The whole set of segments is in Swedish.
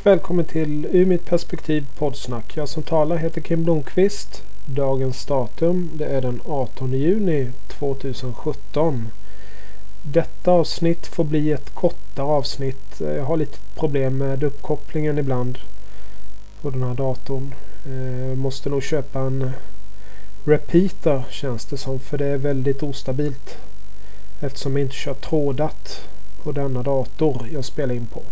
Och välkommen till Ur mitt perspektiv poddsnack. Jag som talar heter Kim Blomqvist. Dagens datum det är den 18 juni 2017. Detta avsnitt får bli ett kortare avsnitt. Jag har lite problem med uppkopplingen ibland på den här datorn. Eh, jag måste nog köpa en repeater känns det som för det är väldigt ostabilt. Eftersom jag inte kör trådat på denna dator jag spelar in på.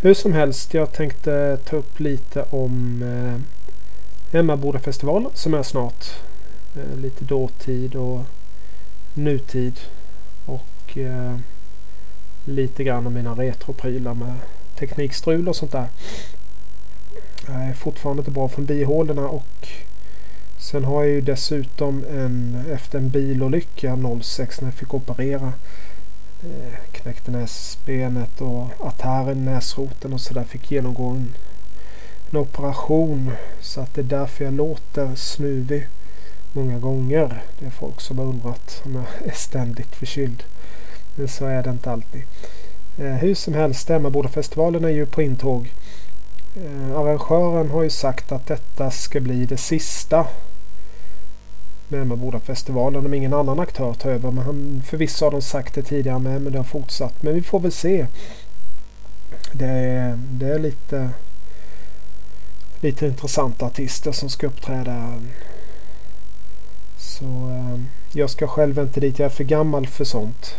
Hur som helst, jag tänkte ta upp lite om eh, Emmabodafestivalen som är snart. Eh, lite dåtid och nutid. Och eh, lite grann om mina retroprylar med teknikstrul och sånt där. Jag är fortfarande inte bra från bihålorna och sen har jag ju dessutom en efter en bilolycka 06 när jag fick operera Eh, knäckte näsbenet och artären, näsroten och sådär fick genomgå en, en operation. Så att det är därför jag låter snuvig många gånger. Det är folk som har undrat om jag är ständigt förkyld. Men så är det inte alltid. Eh, hur som helst, Emmabodafestivalen är ju på intåg. Eh, arrangören har ju sagt att detta ska bli det sista med Emmabodafestivalen om ingen annan aktör tar över. Men han, förvisso har de sagt det tidigare med men det har fortsatt. Men vi får väl se. Det är, det är lite, lite intressanta artister som ska uppträda. Så eh, jag ska själv inte dit. Jag är för gammal för sånt.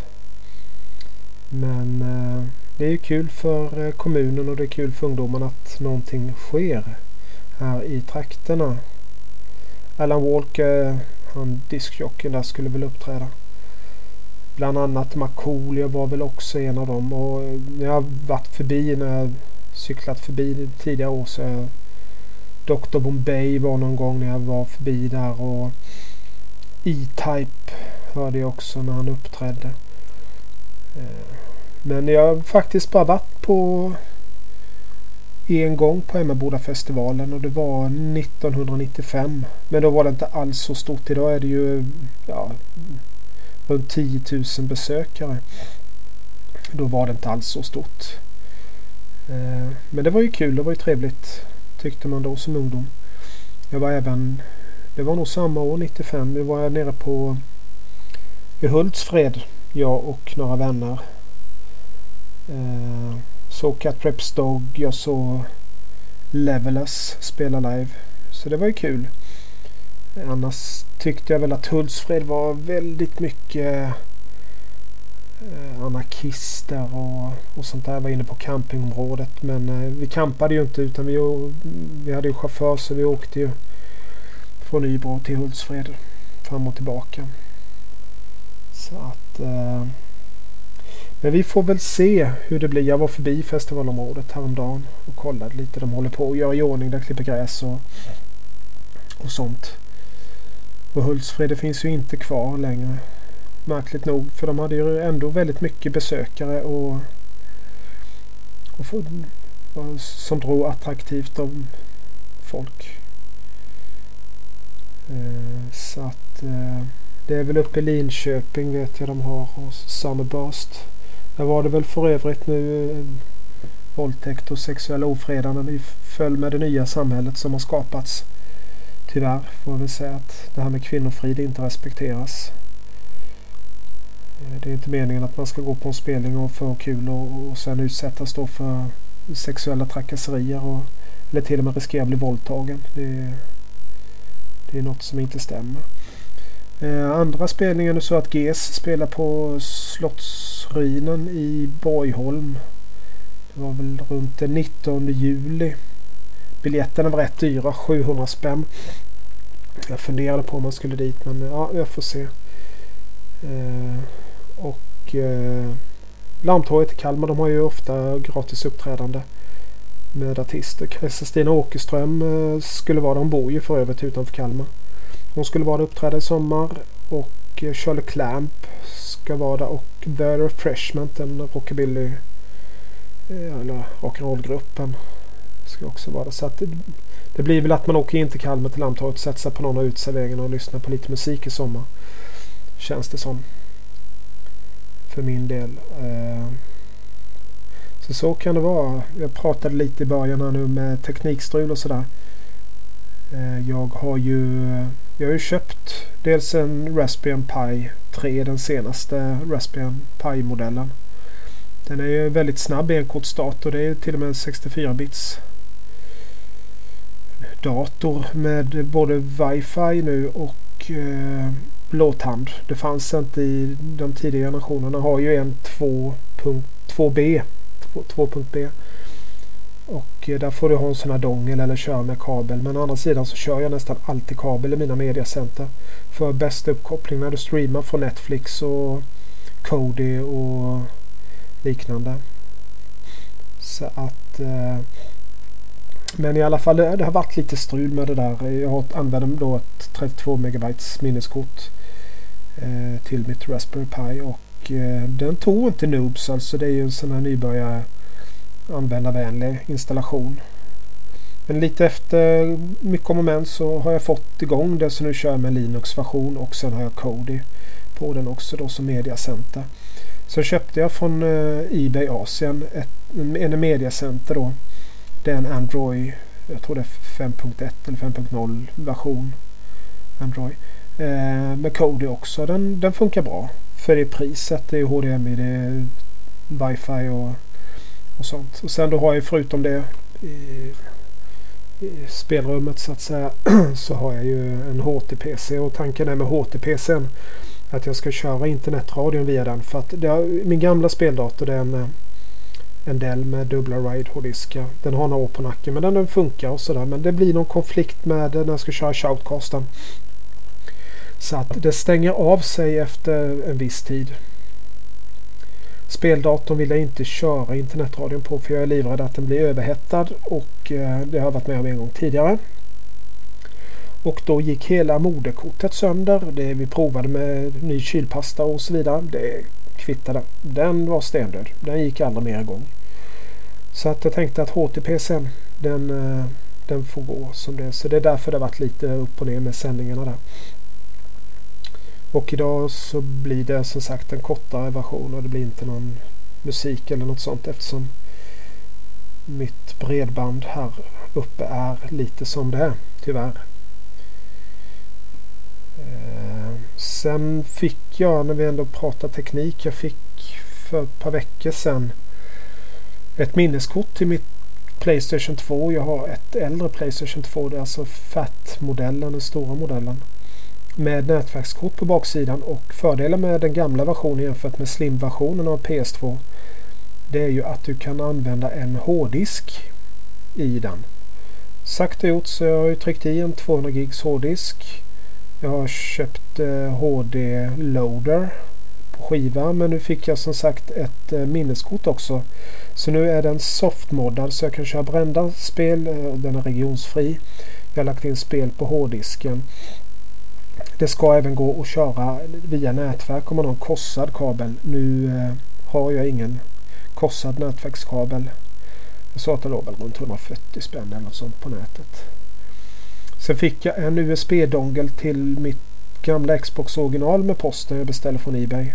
Men eh, det är kul för eh, kommunen och det är kul för ungdomarna att någonting sker här i trakterna. Alan Walker han diskjockeyn där skulle väl uppträda. Bland annat Markoolio var väl också en av dem. Och när jag varit förbi, när jag cyklat förbi tidigare år så jag, Dr Bombay var någon gång när jag var förbi där och E-Type hörde jag också när han uppträdde. Eh, men jag har faktiskt bara varit på en gång på Emmabodafestivalen och det var 1995. Men då var det inte alls så stort. Idag är det ju ja, runt 10 000 besökare. Då var det inte alls så stort. Eh, men det var ju kul. Det var ju trevligt. Tyckte man då som ungdom. Jag var även det var nog samma år 95. Vi var nere på i Hultsfred. Jag och några vänner. Eh, Såg Cat Reps Dog. Jag såg Leveless spela live. Så det var ju kul. Annars tyckte jag väl att Hultsfred var väldigt mycket eh, anarkister och, och sånt där. Jag var inne på campingområdet men eh, vi campade ju inte utan vi, vi hade ju chaufför så vi åkte ju från Nybro till Hultsfred fram och tillbaka. Så att eh, men vi får väl se hur det blir. Jag var förbi festivalområdet häromdagen och kollade lite. De håller på att göra i ordning där, klipper gräs och, och sånt. Och Hultsfred finns ju inte kvar längre. Märkligt nog. För de hade ju ändå väldigt mycket besökare och, och för, som drog attraktivt av folk. Eh, så att eh, det är väl uppe i Linköping vet jag de har och Summerburst. Där var det väl för övrigt nu eh, våldtäkt och sexuella ofredanden i följd med det nya samhället som har skapats. Tyvärr får jag väl säga att det här med kvinnofrid inte respekteras. Eh, det är inte meningen att man ska gå på en spelning och få kul och, och sen utsättas då för sexuella trakasserier och, eller till och med riskera att bli våldtagen. Det, det är något som inte stämmer. Eh, andra spelningen är så att GES spelar på Slottsruinen i Borgholm. Det var väl runt den 19 juli. Biljetterna var rätt dyra, 700 spänn. Jag funderade på om man skulle dit men ja, jag får se. Eh, och eh, Larmtorget i Kalmar de har ju ofta gratis uppträdande med artister. Kristina Åkerström eh, skulle vara, de bor ju för övrigt utanför Kalmar. Hon skulle vara där uppträda i sommar och eh, Shirley Clamp ska vara där och The Refreshment, en rockabilly eh, eller rock'n'roll-gruppen ska också vara där. Så att det, det, blir väl att man åker in till Kalmar till Lammtorget och sätter sig på någon av uteserveringarna och lyssnar på lite musik i sommar. Känns det som. För min del. Eh. Så så kan det vara. Jag pratade lite i början här nu med teknikstrul och sådär. Jag har ju jag har ju köpt dels en Raspbian Pi 3, den senaste Raspbian Pi-modellen. Den är ju väldigt snabb enkortsdator. Det är till och med en 64-bits dator med både Wi-Fi nu och eh, blåtand. Det fanns inte i de tidigare generationerna. har ju en 2.2b. 2.b. Och eh, där får du ha en sån här dongel eller köra med kabel. Men å andra sidan så kör jag nästan alltid kabel i mina mediacenter. För bästa uppkoppling när du streamar från Netflix och Kodi och liknande. Så att... Eh, men i alla fall det, har varit lite strul med det där. Jag använder då ett 32 megabytes minneskort eh, till mitt Raspberry Pi och eh, den tog inte Noobs alltså. Det är ju en sån här nybörjare användarvänlig installation. Men lite efter mycket om och men så har jag fått igång det så nu kör jag med Linux-version och sen har jag Kodi på den också då som mediacenter. Så köpte jag från eh, Ebay Asien ett, en mediacenter då. Det är en Android, jag tror det är 5.1 eller 5.0 version Android. Eh, med Kodi också. Den, den funkar bra. För det priset. Det är HDMI, det är Wi-Fi och och sånt. Och sen då har jag förutom det i, i spelrummet så att säga så har jag ju en HTPC och tanken är med HTPCn att jag ska köra internetradion via den för att har, min gamla speldator det är eh, en, en Dell med dubbla ride hårddiskar. Den har några år på nacken men den, den funkar och sådär men det blir någon konflikt med när jag ska köra shoutcasten. Så att det stänger av sig efter en viss tid. Speldatorn vill jag inte köra internetradion på för jag är livrädd att den blir överhettad och eh, det har jag varit med om en gång tidigare. Och då gick hela moderkortet sönder. Det vi provade med ny kylpasta och så vidare. Det kvittade. Den var stendöd. Den gick aldrig mer igång. Så att jag tänkte att HTPCn den, eh, den får gå som det Så det är därför det har varit lite upp och ner med sändningarna där. Och idag så blir det som sagt en kortare version och det blir inte någon musik eller något sånt eftersom mitt bredband här uppe är lite som det är tyvärr. Eh, sen fick jag när vi ändå pratar teknik. Jag fick för ett par veckor sedan ett minneskort till mitt Playstation 2. Jag har ett äldre Playstation 2. Det är alltså Fat-modellen, den stora modellen med nätverkskort på baksidan och fördelen med den gamla versionen jämfört med slim-versionen av PS2 det är ju att du kan använda en hårddisk i den. Sagt och gjort så jag har ju tryckt i en 200 gigs hårddisk. Jag har köpt eh, HD Loader på skiva men nu fick jag som sagt ett eh, minneskort också. Så nu är den softmoddad så jag kan köra brända spel. Eh, den är regionsfri. Jag har lagt in spel på hårddisken. Det ska även gå att köra via nätverk om man har en korsad kabel. Nu eh, har jag ingen korsad nätverkskabel. Jag sa att den låg väl runt 140 spänn eller något sånt på nätet. Sen fick jag en USB-dongel till mitt gamla Xbox original med posten jag beställde från Ebay.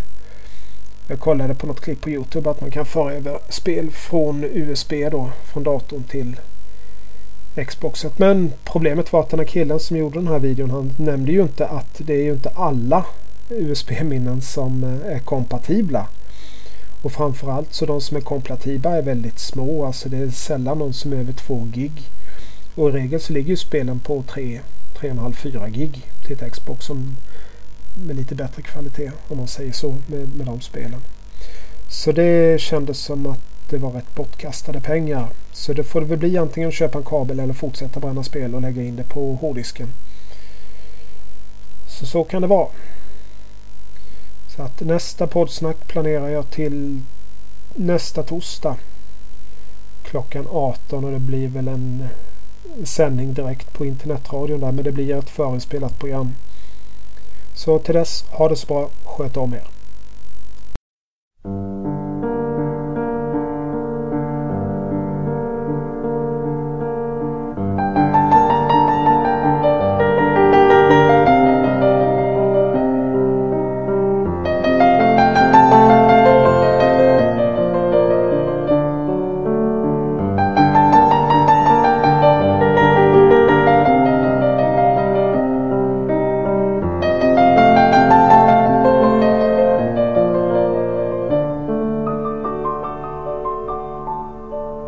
Jag kollade på något klipp på Youtube att man kan föra över spel från USB då, från datorn till Xboxet. Men problemet var att den här killen som gjorde den här videon han nämnde ju inte att det är ju inte alla USB-minnen som eh, är kompatibla. Och framförallt så de som är kompatibla är väldigt små. Alltså det är sällan någon som är över 2 gig. Och i regel så ligger ju spelen på 3, 3,5-4 gig till ett Xbox som med lite bättre kvalitet om man säger så med, med de spelen. Så det kändes som att det var rätt bortkastade pengar. Så det får det väl bli antingen köpa en kabel eller fortsätta bränna spel och lägga in det på hårddisken. Så så kan det vara. Så att nästa poddsnack planerar jag till nästa torsdag. Klockan 18 och det blir väl en sändning direkt på internetradion där men det blir ett förinspelat program. Så till dess, ha det så bra, sköt om er.